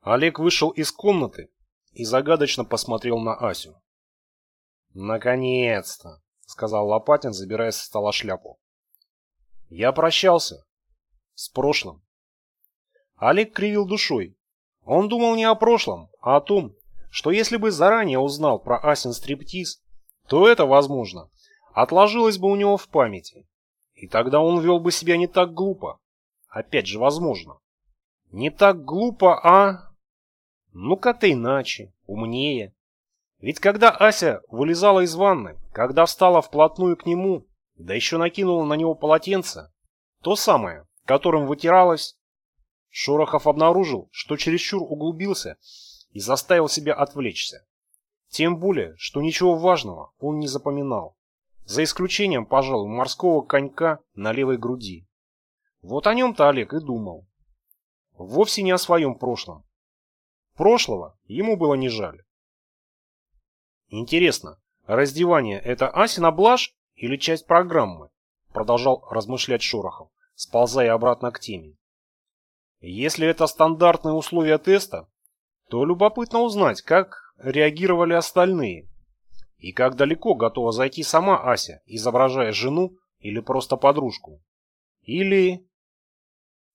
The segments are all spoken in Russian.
Олег вышел из комнаты и загадочно посмотрел на Асю. «Наконец-то!» — сказал Лопатин, забирая со стола шляпу. «Я прощался. С прошлым». Олег кривил душой. Он думал не о прошлом, а о том, что если бы заранее узнал про Асин стриптиз, то это, возможно, отложилось бы у него в памяти. И тогда он вел бы себя не так глупо. Опять же, возможно. Не так глупо, а... Ну, как-то иначе, умнее. Ведь когда Ася вылезала из ванны, когда встала вплотную к нему, да еще накинула на него полотенце, то самое, которым вытиралась, Шорохов обнаружил, что чересчур углубился и заставил себя отвлечься. Тем более, что ничего важного он не запоминал, за исключением, пожалуй, морского конька на левой груди. Вот о нем-то Олег и думал. Вовсе не о своем прошлом. Прошлого ему было не жаль. Интересно, раздевание – это Асина блажь или часть программы? Продолжал размышлять Шорохов, сползая обратно к теме. Если это стандартные условия теста, то любопытно узнать, как реагировали остальные. И как далеко готова зайти сама Ася, изображая жену или просто подружку. Или...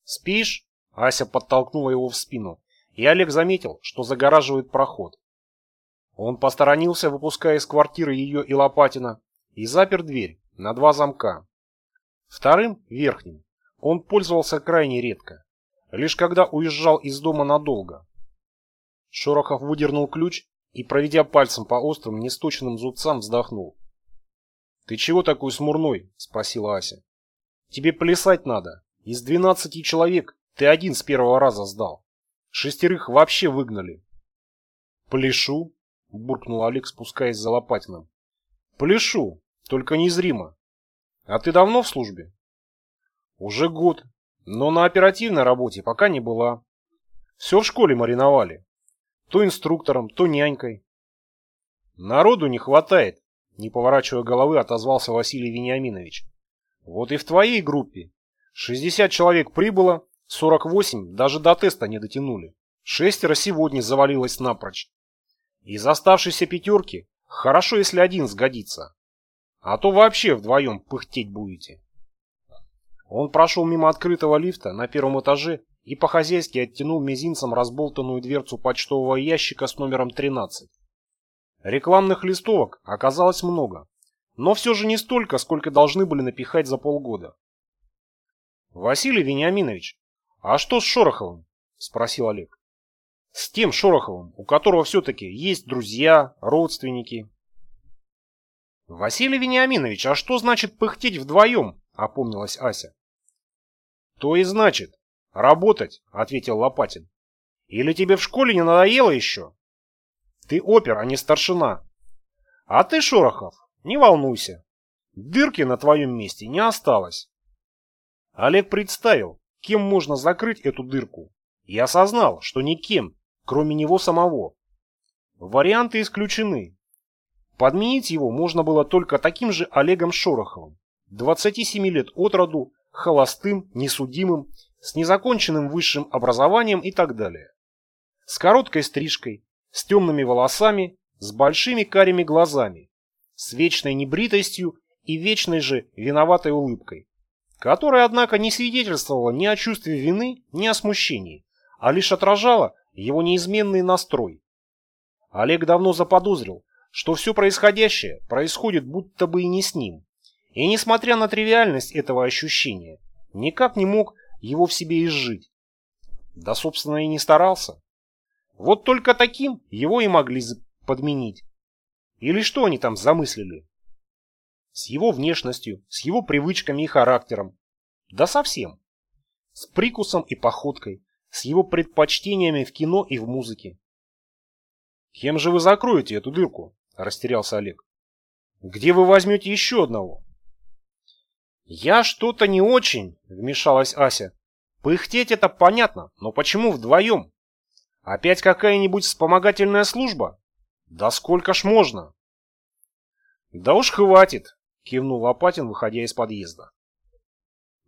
«Спишь?» – Ася подтолкнула его в спину, и Олег заметил, что загораживает проход. Он посторонился, выпуская из квартиры ее и Лопатина, и запер дверь на два замка. Вторым, верхним, он пользовался крайне редко, лишь когда уезжал из дома надолго. Шорохов выдернул ключ и, проведя пальцем по острым, несточенным зубцам, вздохнул. «Ты чего такой смурной?» – спросила Ася. «Тебе плясать надо. Из двенадцати человек ты один с первого раза сдал. Шестерых вообще выгнали». «Пляшу?» – буркнул Олег, спускаясь за Лопатиным. «Пляшу, только незримо. А ты давно в службе?» «Уже год, но на оперативной работе пока не была. Все в школе мариновали. То инструктором, то нянькой. Народу не хватает, не поворачивая головы, отозвался Василий Вениаминович. Вот и в твоей группе. 60 человек прибыло, 48 даже до теста не дотянули. Шестеро сегодня завалилось напрочь. Из оставшейся пятерки хорошо, если один сгодится. А то вообще вдвоем пыхтеть будете. Он прошел мимо открытого лифта на первом этаже и по-хозяйски оттянул мизинцем разболтанную дверцу почтового ящика с номером 13. Рекламных листовок оказалось много, но все же не столько, сколько должны были напихать за полгода. «Василий Вениаминович, а что с Шороховым?» – спросил Олег. «С тем Шороховым, у которого все-таки есть друзья, родственники». «Василий Вениаминович, а что значит пыхтеть вдвоем?» – опомнилась Ася. «То и значит. Работать», — ответил Лопатин. «Или тебе в школе не надоело еще? Ты опер, а не старшина. А ты, Шорохов, не волнуйся. Дырки на твоем месте не осталось». Олег представил, кем можно закрыть эту дырку, и осознал, что никем, кроме него самого. Варианты исключены. Подменить его можно было только таким же Олегом Шороховым, 27 лет от роду, холостым, несудимым, с незаконченным высшим образованием и так далее. С короткой стрижкой, с темными волосами, с большими карими глазами, с вечной небритостью и вечной же виноватой улыбкой, которая, однако, не свидетельствовала ни о чувстве вины, ни о смущении, а лишь отражала его неизменный настрой. Олег давно заподозрил, что все происходящее происходит будто бы и не с ним, и несмотря на тривиальность этого ощущения, никак не мог его в себе изжить. Да, собственно, и не старался. Вот только таким его и могли подменить. Или что они там замыслили? С его внешностью, с его привычками и характером. Да совсем. С прикусом и походкой, с его предпочтениями в кино и в музыке. «Кем же вы закроете эту дырку?» – растерялся Олег. «Где вы возьмете еще одного?» «Я что-то не очень», — вмешалась Ася. «Пыхтеть это понятно, но почему вдвоем? Опять какая-нибудь вспомогательная служба? Да сколько ж можно?» «Да уж хватит», — кивнул Лопатин, выходя из подъезда.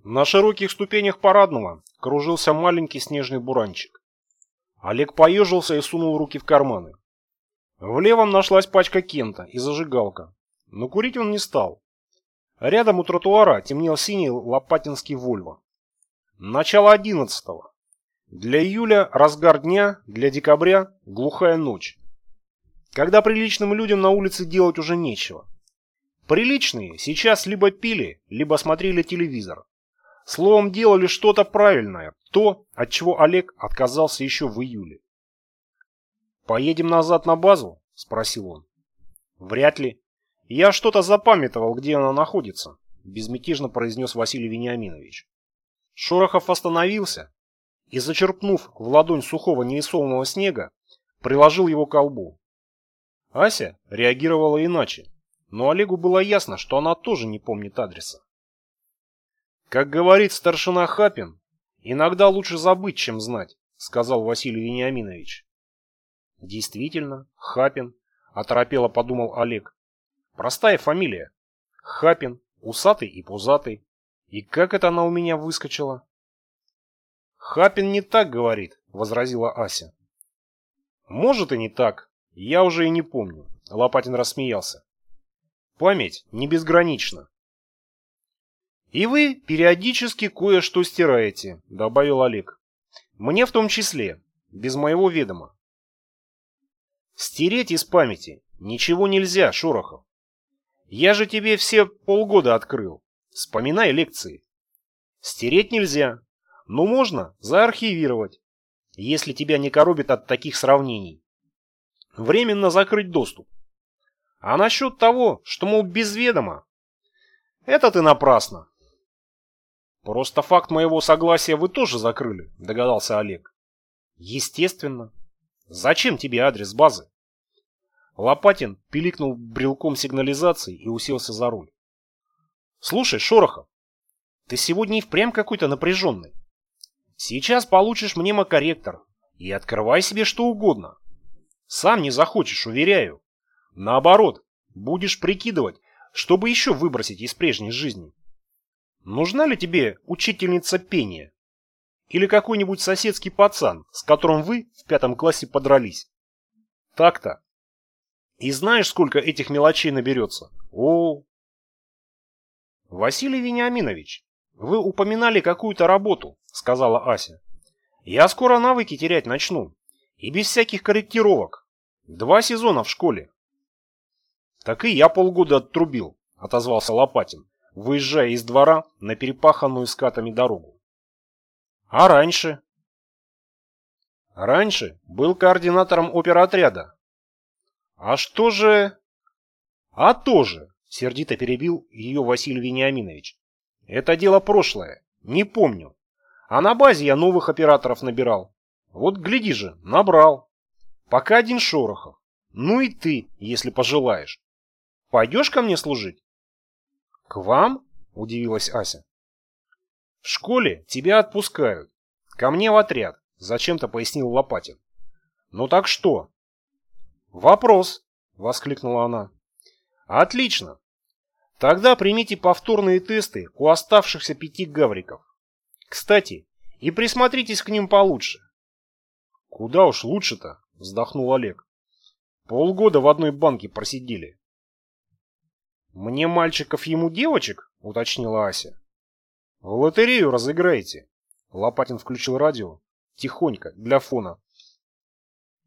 На широких ступенях парадного кружился маленький снежный буранчик. Олег поежился и сунул руки в карманы. В левом нашлась пачка кента и зажигалка, но курить он не стал. Рядом у тротуара темнел синий лопатинский Вольво. Начало одиннадцатого. Для июля разгар дня, для декабря глухая ночь. Когда приличным людям на улице делать уже нечего. Приличные сейчас либо пили, либо смотрели телевизор. Словом, делали что-то правильное, то, от чего Олег отказался еще в июле. «Поедем назад на базу?» – спросил он. «Вряд ли. Я что-то запамятовал, где она находится», – безмятежно произнес Василий Вениаминович. Шорохов остановился и, зачерпнув в ладонь сухого невесомого снега, приложил его к колбу. Ася реагировала иначе, но Олегу было ясно, что она тоже не помнит адреса. Как говорит старшина Хапин, иногда лучше забыть, чем знать, сказал Василий Вениаминович. Действительно, Хапин, оторопело подумал Олег. Простая фамилия. Хапин, усатый и пузатый. И как это она у меня выскочила? Хапин не так говорит, возразила Ася. Может и не так, я уже и не помню, Лопатин рассмеялся. Память не безгранична. «И вы периодически кое-что стираете», — добавил Олег. «Мне в том числе, без моего ведома». «Стереть из памяти ничего нельзя, Шорохов. Я же тебе все полгода открыл. Вспоминай лекции. Стереть нельзя, но можно заархивировать, если тебя не коробит от таких сравнений. Временно закрыть доступ. А насчет того, что, мол, без ведома, это ты напрасно. Просто факт моего согласия вы тоже закрыли, догадался Олег. Естественно. Зачем тебе адрес базы? Лопатин пиликнул брелком сигнализации и уселся за руль. Слушай, Шорохов, ты сегодня и впрямь какой-то напряженный. Сейчас получишь мнемокорректор и открывай себе что угодно. Сам не захочешь, уверяю. Наоборот, будешь прикидывать, чтобы еще выбросить из прежней жизни. Нужна ли тебе учительница пения? Или какой-нибудь соседский пацан, с которым вы в пятом классе подрались? Так-то. И знаешь, сколько этих мелочей наберется? О, Василий Вениаминович, вы упоминали какую-то работу, сказала Ася. Я скоро навыки терять начну. И без всяких корректировок. Два сезона в школе. Так и я полгода оттрубил, отозвался Лопатин выезжая из двора на перепаханную скатами дорогу. А раньше? Раньше был координатором оперотряда. А что же... А то же, сердито перебил ее Василий Вениаминович. Это дело прошлое, не помню. А на базе я новых операторов набирал. Вот гляди же, набрал. Пока один Шорохов. Ну и ты, если пожелаешь. Пойдешь ко мне служить? «К вам?» – удивилась Ася. «В школе тебя отпускают. Ко мне в отряд», – зачем-то пояснил Лопатин. «Ну так что?» «Вопрос», – воскликнула она. «Отлично. Тогда примите повторные тесты у оставшихся пяти гавриков. Кстати, и присмотритесь к ним получше». «Куда уж лучше-то?» – вздохнул Олег. «Полгода в одной банке просидели». «Мне мальчиков, ему девочек?» — уточнила Ася. «В лотерею разыграете». Лопатин включил радио. Тихонько, для фона.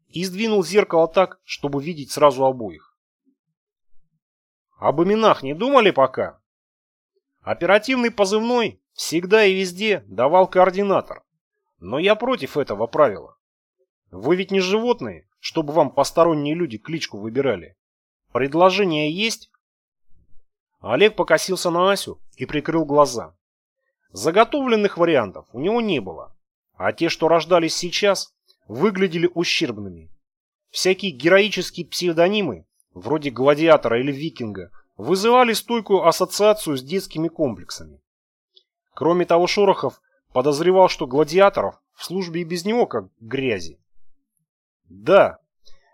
И сдвинул зеркало так, чтобы видеть сразу обоих. Об именах не думали пока? Оперативный позывной всегда и везде давал координатор. Но я против этого правила. Вы ведь не животные, чтобы вам посторонние люди кличку выбирали. Предложение есть? Олег покосился на Асю и прикрыл глаза. Заготовленных вариантов у него не было, а те, что рождались сейчас, выглядели ущербными. Всякие героические псевдонимы, вроде гладиатора или викинга, вызывали стойкую ассоциацию с детскими комплексами. Кроме того, Шорохов подозревал, что гладиаторов в службе и без него как грязи. «Да,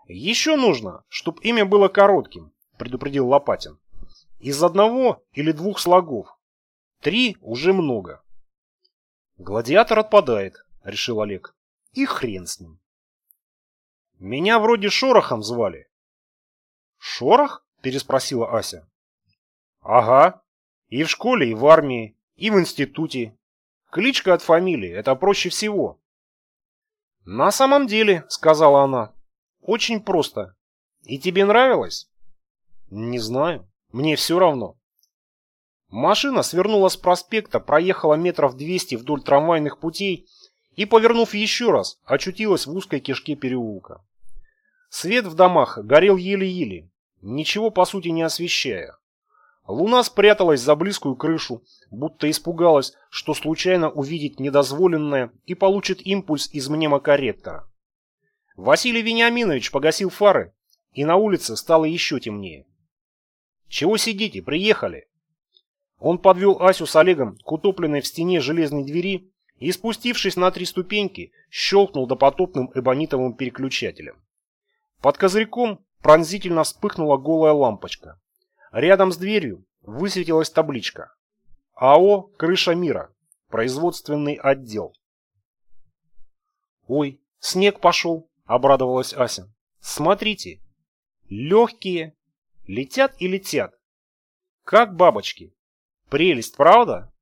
еще нужно, чтобы имя было коротким», — предупредил Лопатин. Из одного или двух слогов. Три уже много. Гладиатор отпадает, решил Олег. И хрен с ним. Меня вроде Шорохом звали. Шорох? Переспросила Ася. Ага. И в школе, и в армии, и в институте. Кличка от фамилии, это проще всего. На самом деле, сказала она, очень просто. И тебе нравилось? Не знаю. Мне все равно. Машина свернула с проспекта, проехала метров 200 вдоль трамвайных путей и, повернув еще раз, очутилась в узкой кишке переулка. Свет в домах горел еле-еле, ничего по сути не освещая. Луна спряталась за близкую крышу, будто испугалась, что случайно увидит недозволенное и получит импульс из мнемокорректора. Василий Вениаминович погасил фары, и на улице стало еще темнее. «Чего сидите? Приехали!» Он подвел Асю с Олегом к утопленной в стене железной двери и, спустившись на три ступеньки, щелкнул допотопным эбонитовым переключателем. Под козырьком пронзительно вспыхнула голая лампочка. Рядом с дверью высветилась табличка. АО «Крыша мира». Производственный отдел. «Ой, снег пошел», — обрадовалась Ася. «Смотрите, легкие, летят и летят, как бабочки. Прелесть, правда?»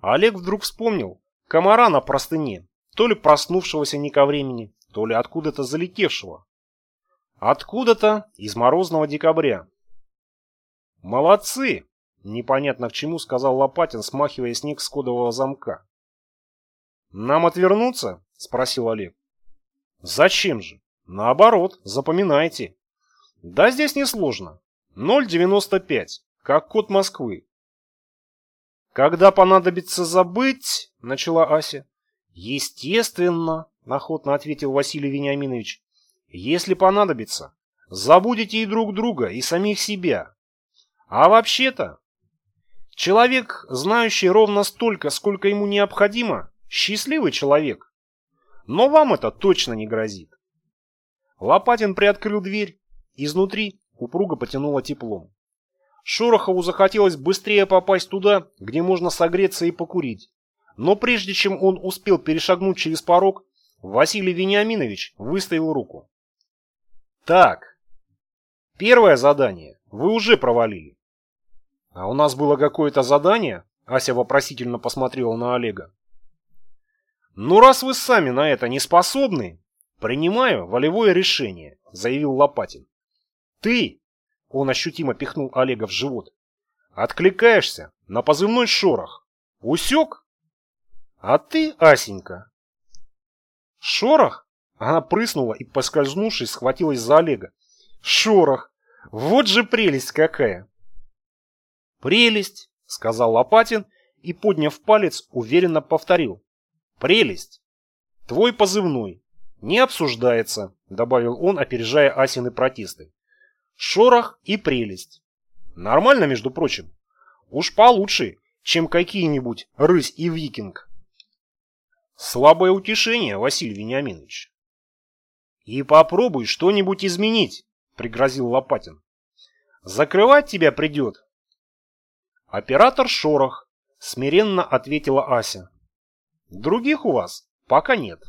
Олег вдруг вспомнил комара на простыне, то ли проснувшегося не ко времени, то ли откуда-то залетевшего. Откуда-то из морозного декабря. «Молодцы!» — непонятно к чему сказал Лопатин, смахивая снег с кодового замка. «Нам отвернуться?» — спросил Олег. «Зачем же? Наоборот, запоминайте. Да здесь несложно. 0,95, как код Москвы. «Когда понадобится забыть», — начала Ася. «Естественно», — охотно ответил Василий Вениаминович. «Если понадобится, забудете и друг друга, и самих себя. А вообще-то, человек, знающий ровно столько, сколько ему необходимо, счастливый человек. Но вам это точно не грозит». Лопатин приоткрыл дверь. Изнутри упруго потянуло теплом. Шорохову захотелось быстрее попасть туда, где можно согреться и покурить. Но прежде чем он успел перешагнуть через порог, Василий Вениаминович выставил руку. Так, первое задание вы уже провалили. А у нас было какое-то задание? Ася вопросительно посмотрела на Олега. Ну, раз вы сами на это не способны, принимаю волевое решение, заявил Лопатин. Ты, он ощутимо пихнул Олега в живот, откликаешься на позывной шорох. Усек? А ты, Асенька. Шорох? Она прыснула и, поскользнувшись, схватилась за Олега. «Шорох! Вот же прелесть какая!» «Прелесть!» — сказал Лопатин и, подняв палец, уверенно повторил. «Прелесть! Твой позывной. Не обсуждается», — добавил он, опережая Асины протесты. «Шорох и прелесть. Нормально, между прочим. Уж получше, чем какие-нибудь рысь и викинг». «Слабое утешение, Василий Вениаминович». «И попробуй что-нибудь изменить», — пригрозил Лопатин. «Закрывать тебя придет». «Оператор Шорох», — смиренно ответила Ася. «Других у вас пока нет».